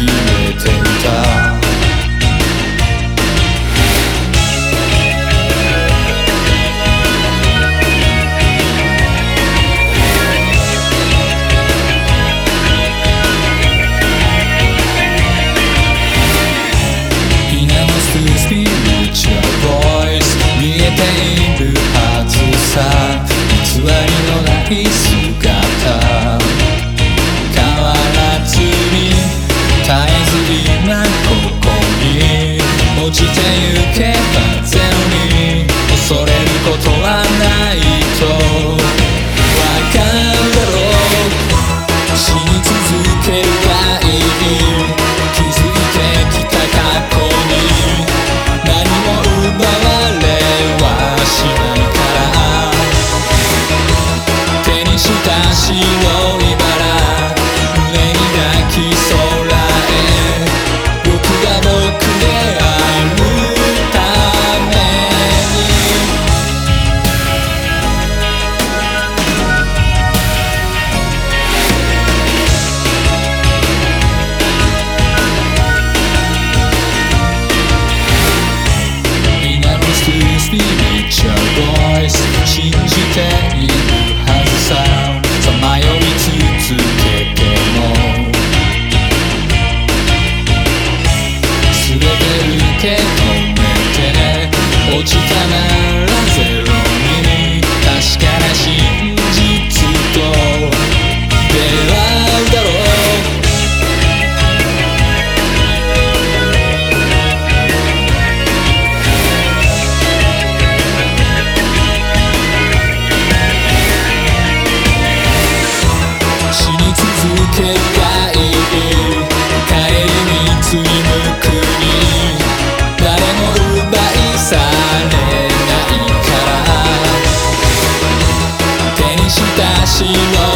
He 是一